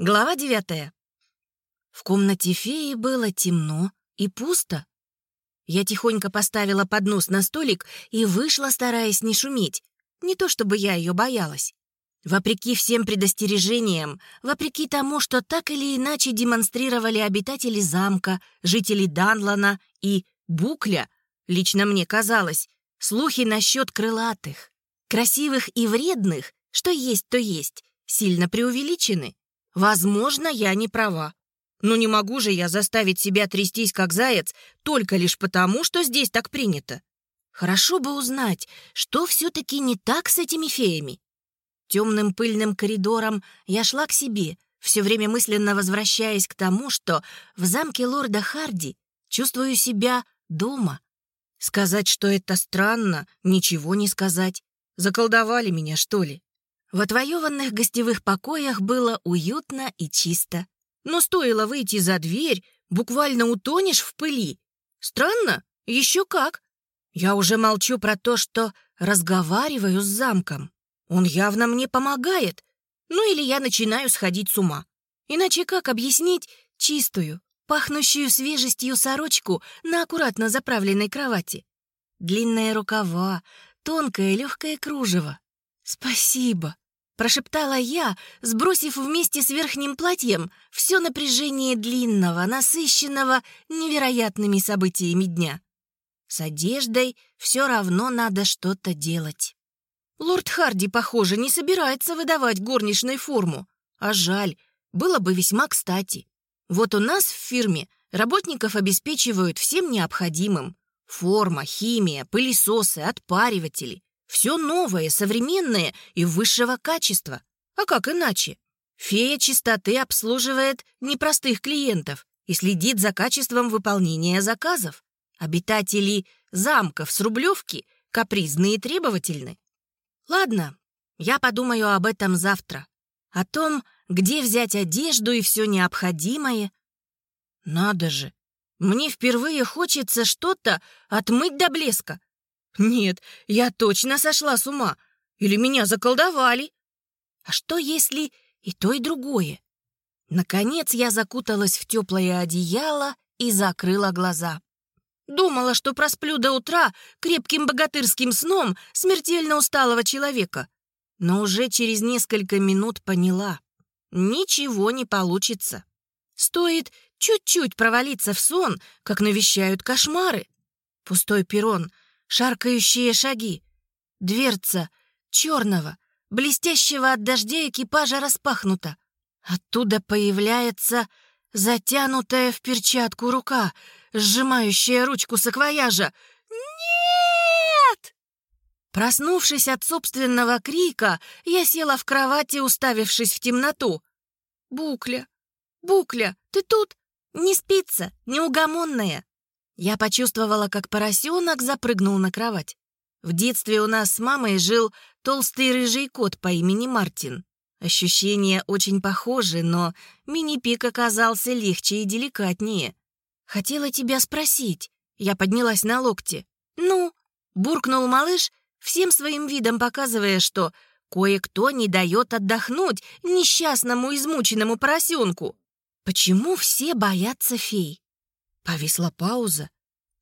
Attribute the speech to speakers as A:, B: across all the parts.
A: Глава девятая. В комнате феи было темно и пусто. Я тихонько поставила поднос на столик и вышла, стараясь не шуметь. Не то чтобы я ее боялась. Вопреки всем предостережениям, вопреки тому, что так или иначе демонстрировали обитатели замка, жители Данлана и Букля, лично мне казалось, слухи насчет крылатых, красивых и вредных, что есть, то есть, сильно преувеличены. Возможно, я не права. Но не могу же я заставить себя трястись, как заяц, только лишь потому, что здесь так принято. Хорошо бы узнать, что все-таки не так с этими феями. Темным пыльным коридором я шла к себе, все время мысленно возвращаясь к тому, что в замке лорда Харди чувствую себя дома. Сказать, что это странно, ничего не сказать. Заколдовали меня, что ли? В отвоеванных гостевых покоях было уютно и чисто. Но стоило выйти за дверь, буквально утонешь в пыли. Странно? Еще как. Я уже молчу про то, что разговариваю с замком. Он явно мне помогает. Ну или я начинаю сходить с ума. Иначе как объяснить чистую, пахнущую свежестью сорочку на аккуратно заправленной кровати? Длинные рукава, тонкое легкое кружево. «Спасибо», — прошептала я, сбросив вместе с верхним платьем все напряжение длинного, насыщенного невероятными событиями дня. С одеждой все равно надо что-то делать. Лорд Харди, похоже, не собирается выдавать горничной форму. А жаль, было бы весьма кстати. Вот у нас в фирме работников обеспечивают всем необходимым. Форма, химия, пылесосы, отпариватели. Все новое, современное и высшего качества. А как иначе? Фея чистоты обслуживает непростых клиентов и следит за качеством выполнения заказов. Обитатели замков с Рублевки капризны и требовательны. Ладно, я подумаю об этом завтра. О том, где взять одежду и все необходимое. Надо же, мне впервые хочется что-то отмыть до блеска. Нет, я точно сошла с ума. Или меня заколдовали. А что, если и то, и другое? Наконец я закуталась в теплое одеяло и закрыла глаза. Думала, что просплю до утра крепким богатырским сном смертельно усталого человека. Но уже через несколько минут поняла. Ничего не получится. Стоит чуть-чуть провалиться в сон, как навещают кошмары. Пустой перрон — шаркающие шаги. Дверца черного, блестящего от дождя экипажа распахнута. Оттуда появляется затянутая в перчатку рука, сжимающая ручку саквояжа. «Нет!» Проснувшись от собственного крика, я села в кровати, уставившись в темноту. «Букля! Букля, ты тут? Не спится, неугомонная!» Я почувствовала, как поросенок запрыгнул на кровать. В детстве у нас с мамой жил толстый рыжий кот по имени Мартин. Ощущения очень похожи, но мини-пик оказался легче и деликатнее. «Хотела тебя спросить». Я поднялась на локте. «Ну?» — буркнул малыш, всем своим видом показывая, что кое-кто не дает отдохнуть несчастному измученному поросенку. «Почему все боятся фей?» Повисла пауза.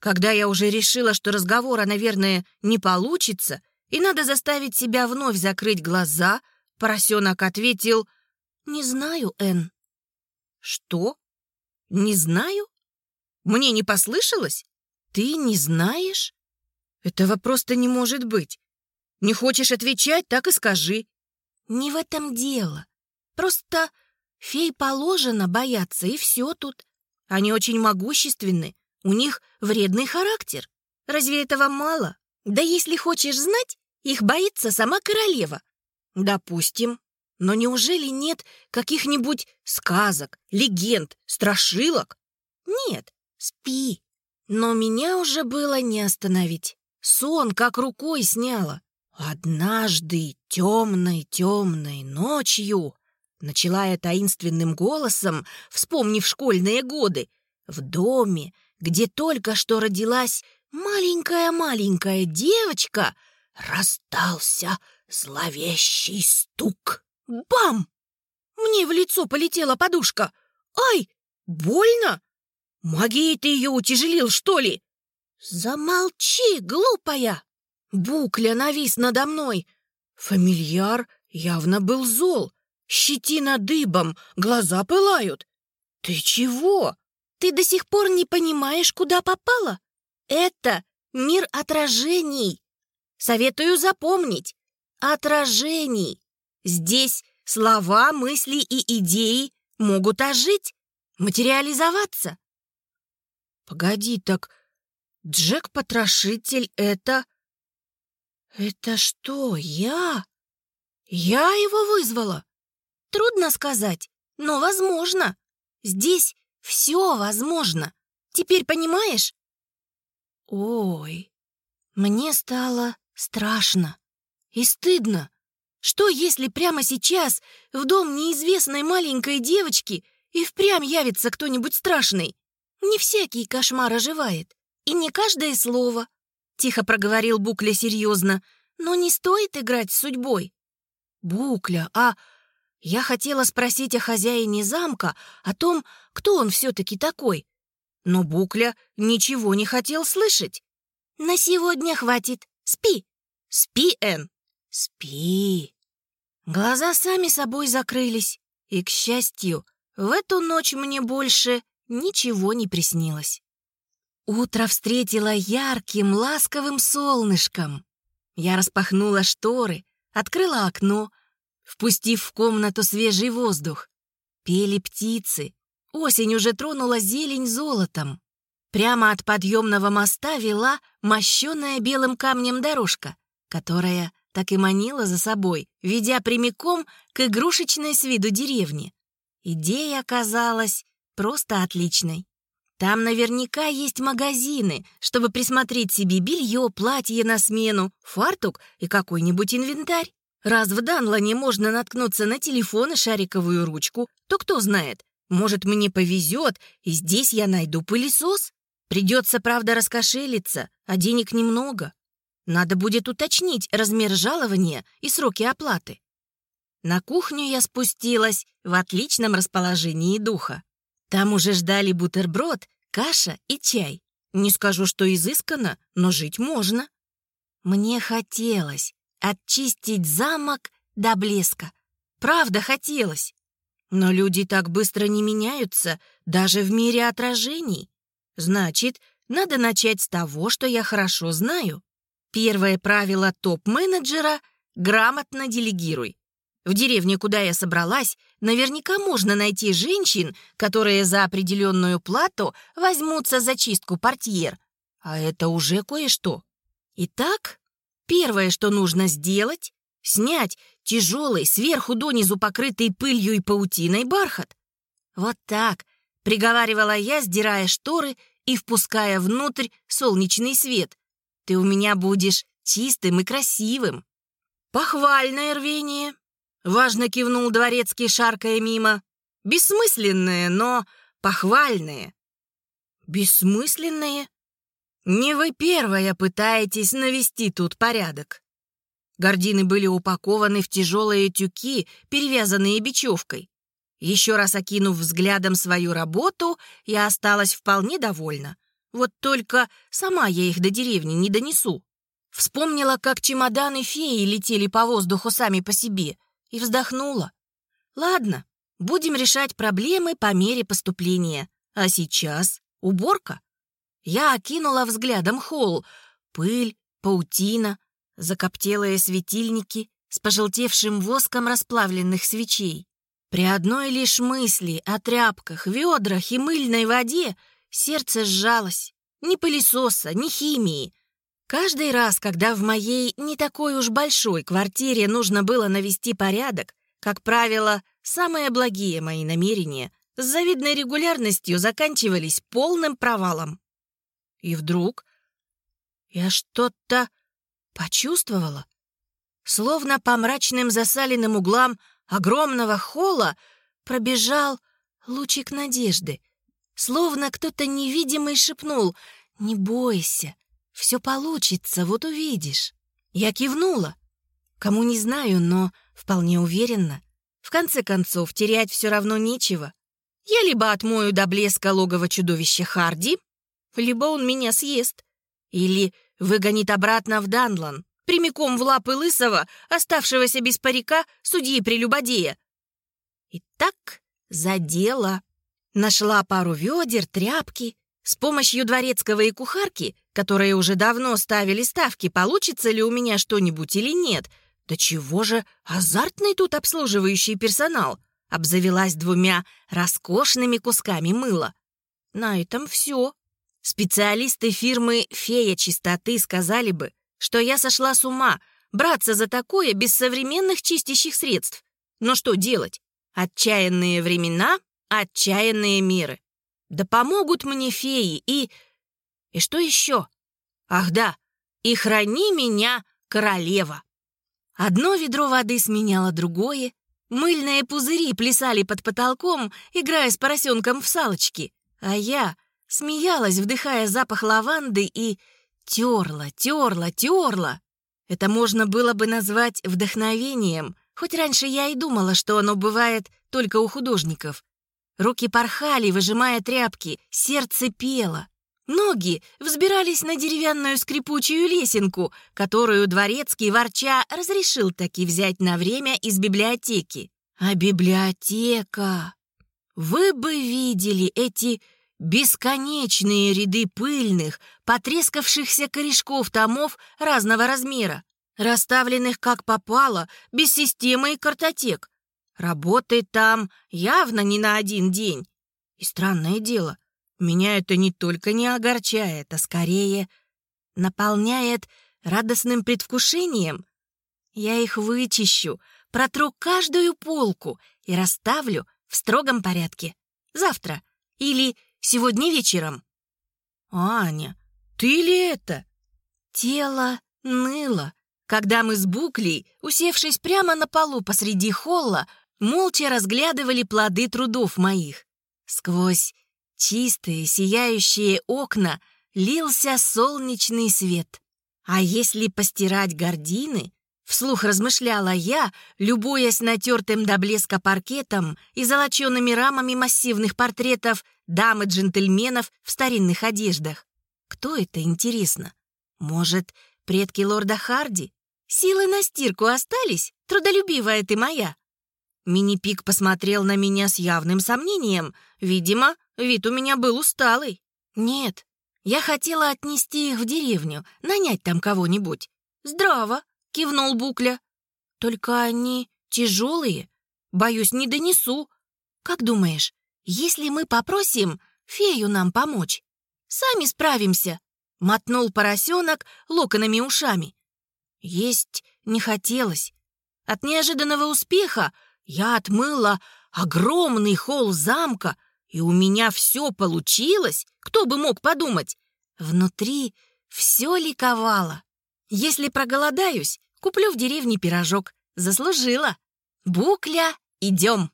A: Когда я уже решила, что разговора, наверное, не получится, и надо заставить себя вновь закрыть глаза, поросенок ответил «Не знаю, Энн». «Что? Не знаю? Мне не послышалось? Ты не знаешь? Этого просто не может быть. Не хочешь отвечать, так и скажи». «Не в этом дело. Просто фей положено бояться, и все тут. Они очень могущественны, у них вредный характер. Разве этого мало? Да если хочешь знать, их боится сама королева. Допустим. Но неужели нет каких-нибудь сказок, легенд, страшилок? Нет, спи. Но меня уже было не остановить. Сон как рукой сняло. Однажды темной-темной ночью Начала я таинственным голосом, вспомнив школьные годы. В доме, где только что родилась маленькая-маленькая девочка, раздался зловещий стук. Бам! Мне в лицо полетела подушка. Ай, больно? Магией ты ее утяжелил, что ли? Замолчи, глупая! Букля навис надо мной. Фамильяр явно был зол. Щетина дыбом, глаза пылают. Ты чего? Ты до сих пор не понимаешь, куда попала? Это мир отражений. Советую запомнить. Отражений. Здесь слова, мысли и идеи могут ожить, материализоваться. Погоди, так Джек-потрошитель — это... Это что, я? Я его вызвала? Трудно сказать, но возможно. Здесь все возможно. Теперь понимаешь? Ой, мне стало страшно и стыдно. Что, если прямо сейчас в дом неизвестной маленькой девочки и впрямь явится кто-нибудь страшный? Не всякий кошмар оживает, и не каждое слово. Тихо проговорил Букля серьезно, но не стоит играть с судьбой. Букля, а... Я хотела спросить о хозяине замка, о том, кто он все-таки такой. Но Букля ничего не хотел слышать. «На сегодня хватит. Спи. Спи, Эн. Спи». Глаза сами собой закрылись, и, к счастью, в эту ночь мне больше ничего не приснилось. Утро встретило ярким, ласковым солнышком. Я распахнула шторы, открыла окно, впустив в комнату свежий воздух. Пели птицы, осень уже тронула зелень золотом. Прямо от подъемного моста вела мощенная белым камнем дорожка, которая так и манила за собой, ведя прямиком к игрушечной с виду деревне. Идея оказалась просто отличной. Там наверняка есть магазины, чтобы присмотреть себе белье, платье на смену, фартук и какой-нибудь инвентарь. Раз в Данлане можно наткнуться на телефон и шариковую ручку, то кто знает, может, мне повезет, и здесь я найду пылесос? Придется, правда, раскошелиться, а денег немного. Надо будет уточнить размер жалования и сроки оплаты. На кухню я спустилась в отличном расположении духа. Там уже ждали бутерброд, каша и чай. Не скажу, что изысканно, но жить можно. Мне хотелось очистить замок до блеска. Правда хотелось. Но люди так быстро не меняются, даже в мире отражений. Значит, надо начать с того, что я хорошо знаю. Первое правило топ-менеджера — грамотно делегируй. В деревне, куда я собралась, наверняка можно найти женщин, которые за определенную плату возьмутся за чистку портьер. А это уже кое-что. Итак, первое, что нужно сделать — снять тяжелый, сверху донизу покрытый пылью и паутиной бархат. Вот так, приговаривала я, сдирая шторы и впуская внутрь солнечный свет — ты у меня будешь чистым и красивым». «Похвальное рвение», — важно кивнул дворецкий, шаркая мимо. «Бессмысленное, но похвальное». «Бессмысленное? Не вы первая пытаетесь навести тут порядок». Гордины были упакованы в тяжелые тюки, перевязанные бечевкой. Еще раз окинув взглядом свою работу, я осталась вполне довольна. Вот только сама я их до деревни не донесу. Вспомнила, как чемоданы феи летели по воздуху сами по себе, и вздохнула. Ладно, будем решать проблемы по мере поступления. А сейчас уборка. Я окинула взглядом холл. Пыль, паутина, закоптелые светильники с пожелтевшим воском расплавленных свечей. При одной лишь мысли о тряпках, ведрах и мыльной воде — Сердце сжалось. Ни пылесоса, ни химии. Каждый раз, когда в моей не такой уж большой квартире нужно было навести порядок, как правило, самые благие мои намерения с завидной регулярностью заканчивались полным провалом. И вдруг я что-то почувствовала. Словно по мрачным засаленным углам огромного холла пробежал лучик надежды — Словно кто-то невидимый шепнул «Не бойся, все получится, вот увидишь». Я кивнула. Кому не знаю, но вполне уверенно. В конце концов, терять все равно нечего. Я либо отмою до блеска логово чудовища Харди, либо он меня съест. Или выгонит обратно в Данлан, прямиком в лапы лысого, оставшегося без парика, судьи-прелюбодея. Итак, за дело. Нашла пару ведер, тряпки. С помощью дворецкого и кухарки, которые уже давно ставили ставки, получится ли у меня что-нибудь или нет. Да чего же азартный тут обслуживающий персонал. Обзавелась двумя роскошными кусками мыла. На этом все. Специалисты фирмы «Фея чистоты» сказали бы, что я сошла с ума браться за такое без современных чистящих средств. Но что делать? Отчаянные времена, отчаянные меры. Да помогут мне феи и... И что еще? Ах да, и храни меня, королева. Одно ведро воды сменяло другое, мыльные пузыри плясали под потолком, играя с поросенком в салочки, а я смеялась, вдыхая запах лаванды и терла, терла, терла. Это можно было бы назвать вдохновением, хоть раньше я и думала, что оно бывает только у художников. Руки порхали, выжимая тряпки, сердце пело. Ноги взбирались на деревянную скрипучую лесенку, которую дворецкий ворча разрешил таки взять на время из библиотеки. А библиотека... Вы бы видели эти бесконечные ряды пыльных, потрескавшихся корешков томов разного размера, расставленных как попало, без системы и картотек. Работает там явно не на один день. И странное дело, меня это не только не огорчает, а скорее наполняет радостным предвкушением. Я их вычищу, протру каждую полку и расставлю в строгом порядке. Завтра или сегодня вечером. «Аня, ты ли это?» Тело ныло, когда мы с Буклей, усевшись прямо на полу посреди холла, молча разглядывали плоды трудов моих. Сквозь чистые, сияющие окна лился солнечный свет. А если постирать гардины, вслух размышляла я, любуясь натертым до блеска паркетом и золочеными рамами массивных портретов дам и джентльменов в старинных одеждах. Кто это, интересно? Может, предки лорда Харди? Силы на стирку остались, трудолюбивая ты моя. Мини-пик посмотрел на меня с явным сомнением. Видимо, вид у меня был усталый. Нет, я хотела отнести их в деревню, нанять там кого-нибудь. Здраво, кивнул Букля. Только они тяжелые. Боюсь, не донесу. Как думаешь, если мы попросим фею нам помочь? Сами справимся, мотнул поросенок локонами ушами. Есть не хотелось. От неожиданного успеха я отмыла огромный холл замка, и у меня все получилось. Кто бы мог подумать? Внутри все ликовало. Если проголодаюсь, куплю в деревне пирожок. Заслужила. Букля, идем.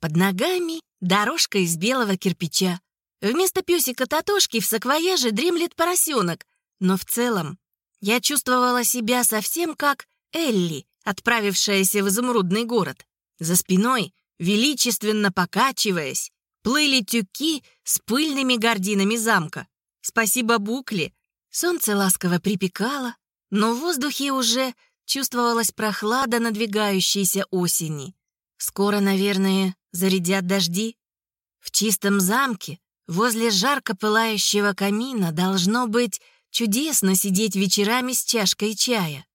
A: Под ногами дорожка из белого кирпича. Вместо песика Татошки в саквояже дремлет поросенок. Но в целом я чувствовала себя совсем как Элли, отправившаяся в изумрудный город. За спиной, величественно покачиваясь, плыли тюки с пыльными гординами замка. Спасибо Букле. Солнце ласково припекало, но в воздухе уже чувствовалась прохлада надвигающейся осени. Скоро, наверное, зарядят дожди. В чистом замке, возле жарко пылающего камина, должно быть чудесно сидеть вечерами с чашкой чая.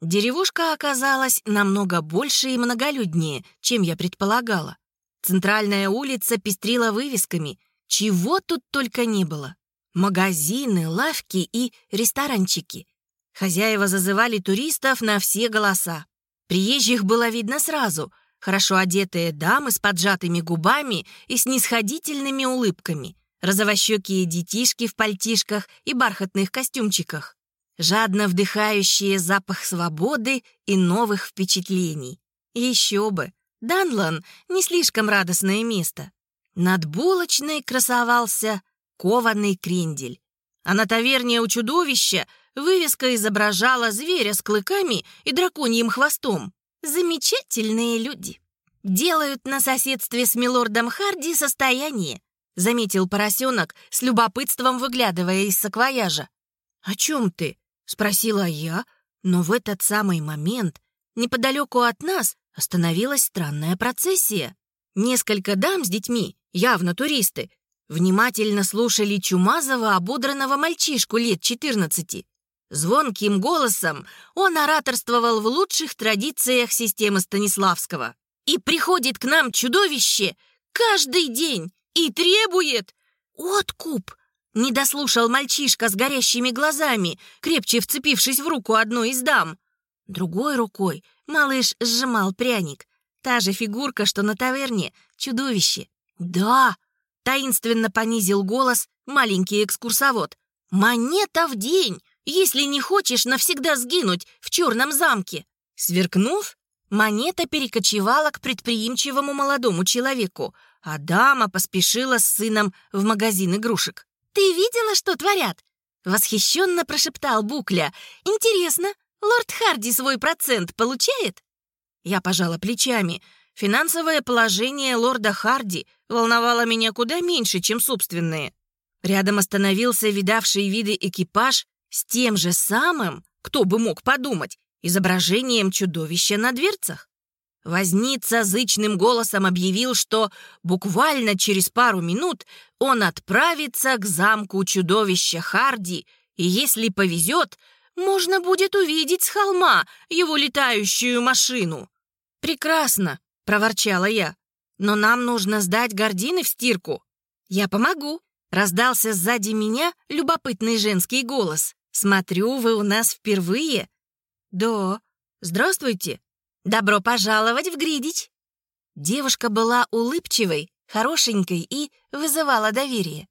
A: Деревушка оказалась намного больше и многолюднее, чем я предполагала. Центральная улица пестрила вывесками, чего тут только не было. Магазины, лавки и ресторанчики. Хозяева зазывали туристов на все голоса. Приезжих было видно сразу. Хорошо одетые дамы с поджатыми губами и снисходительными улыбками. Розовощекие детишки в пальтишках и бархатных костюмчиках жадно вдыхающие запах свободы и новых впечатлений. Еще бы, Данлан — не слишком радостное место. Над булочной красовался кованный крендель. А на таверне у чудовища вывеска изображала зверя с клыками и драконьим хвостом. Замечательные люди. делают на соседстве с милордом Харди состояние», заметил поросенок, с любопытством выглядывая из саквояжа. «О чем ты?» — спросила я, но в этот самый момент неподалеку от нас остановилась странная процессия. Несколько дам с детьми, явно туристы, внимательно слушали чумазого, ободранного мальчишку лет 14. Звонким голосом он ораторствовал в лучших традициях системы Станиславского. «И приходит к нам чудовище каждый день и требует...» «Откуп!» — не дослушал мальчишка с горящими глазами, крепче вцепившись в руку одной из дам. Другой рукой малыш сжимал пряник. Та же фигурка, что на таверне, чудовище. «Да!» — таинственно понизил голос маленький экскурсовод. «Монета в день, если не хочешь навсегда сгинуть в черном замке!» Сверкнув, монета перекочевала к предприимчивому молодому человеку, а дама поспешила с сыном в магазин игрушек. «Ты видела, что творят?» Восхищенно прошептал Букля. «Интересно, лорд Харди свой процент получает?» Я пожала плечами. Финансовое положение лорда Харди волновало меня куда меньше, чем собственные. Рядом остановился видавший виды экипаж с тем же самым, кто бы мог подумать, изображением чудовища на дверцах. Возница зычным голосом объявил, что буквально через пару минут он отправится к замку чудовища Харди, и если повезет, можно будет увидеть с холма его летающую машину. «Прекрасно», — проворчала я, «но нам нужно сдать гардины в стирку». «Я помогу», — раздался сзади меня любопытный женский голос. «Смотрю, вы у нас впервые». «Да, здравствуйте», «Добро пожаловать в Гридич!» Девушка была улыбчивой, хорошенькой и вызывала доверие.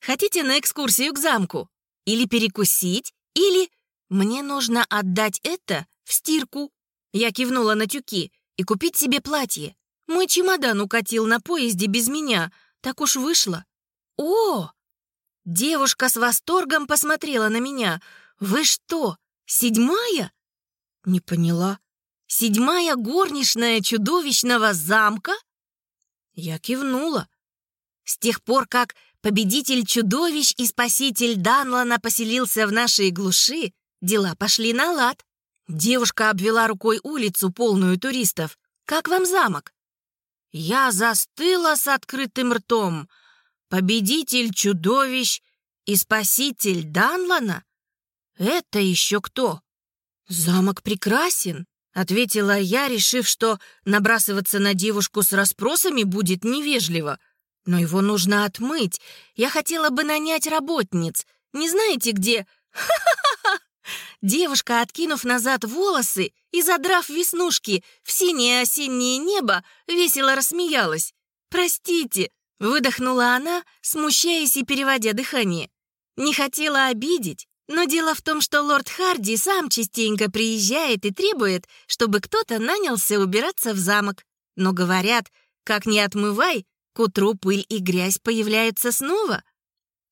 A: «Хотите на экскурсию к замку? Или перекусить? Или мне нужно отдать это в стирку?» Я кивнула на тюки и купить себе платье. Мой чемодан укатил на поезде без меня. Так уж вышло. «О!» Девушка с восторгом посмотрела на меня. «Вы что, седьмая?» «Не поняла». Седьмая горничная чудовищного замка? Я кивнула. С тех пор, как победитель чудовищ и спаситель Данлана поселился в нашей глуши, дела пошли на лад. Девушка обвела рукой улицу, полную туристов. «Как вам замок?» Я застыла с открытым ртом. Победитель чудовищ и спаситель Данлана? Это еще кто? Замок прекрасен. Ответила я, решив, что набрасываться на девушку с расспросами будет невежливо. Но его нужно отмыть. Я хотела бы нанять работниц. Не знаете, где? Ха-ха-ха! Девушка, откинув назад волосы и задрав веснушки в синее осеннее небо, весело рассмеялась. «Простите», — выдохнула она, смущаясь и переводя дыхание. «Не хотела обидеть, но дело в том, что лорд Харди сам частенько приезжает и требует, чтобы кто-то нанялся убираться в замок. Но говорят, как не отмывай, к утру пыль и грязь появляются снова.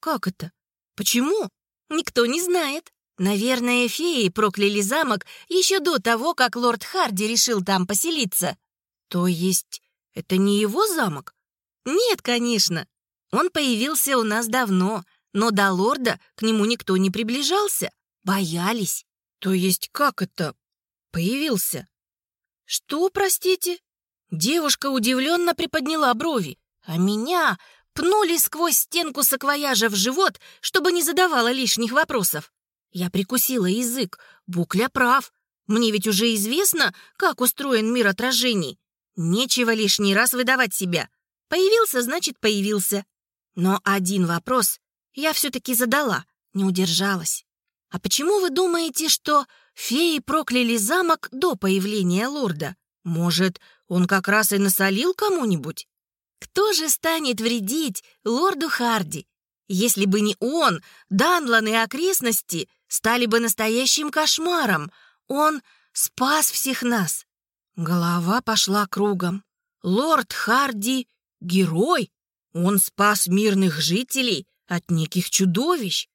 A: Как это? Почему? Никто не знает. Наверное, феи прокляли замок еще до того, как лорд Харди решил там поселиться. То есть это не его замок? Нет, конечно. Он появился у нас давно — но до лорда к нему никто не приближался. Боялись. То есть как это появился? Что, простите? Девушка удивленно приподняла брови, а меня пнули сквозь стенку саквояжа в живот, чтобы не задавала лишних вопросов. Я прикусила язык. Букля прав. Мне ведь уже известно, как устроен мир отражений. Нечего лишний раз выдавать себя. Появился, значит, появился. Но один вопрос я все-таки задала, не удержалась. А почему вы думаете, что феи прокляли замок до появления лорда? Может, он как раз и насолил кому-нибудь? Кто же станет вредить лорду Харди? Если бы не он, Данлан и окрестности стали бы настоящим кошмаром. Он спас всех нас. Голова пошла кругом. Лорд Харди — герой. Он спас мирных жителей от неких чудовищ.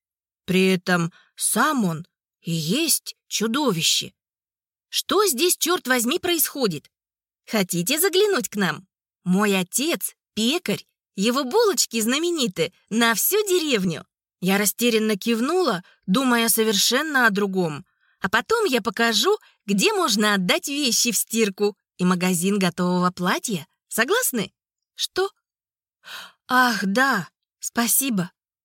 A: При этом сам он и есть чудовище. Что здесь, черт возьми, происходит? Хотите заглянуть к нам? Мой отец — пекарь, его булочки знамениты на всю деревню». Я растерянно кивнула, думая совершенно о другом. А потом я покажу, где можно отдать вещи в стирку и магазин готового платья. Согласны? Что? Ах, да, спасибо.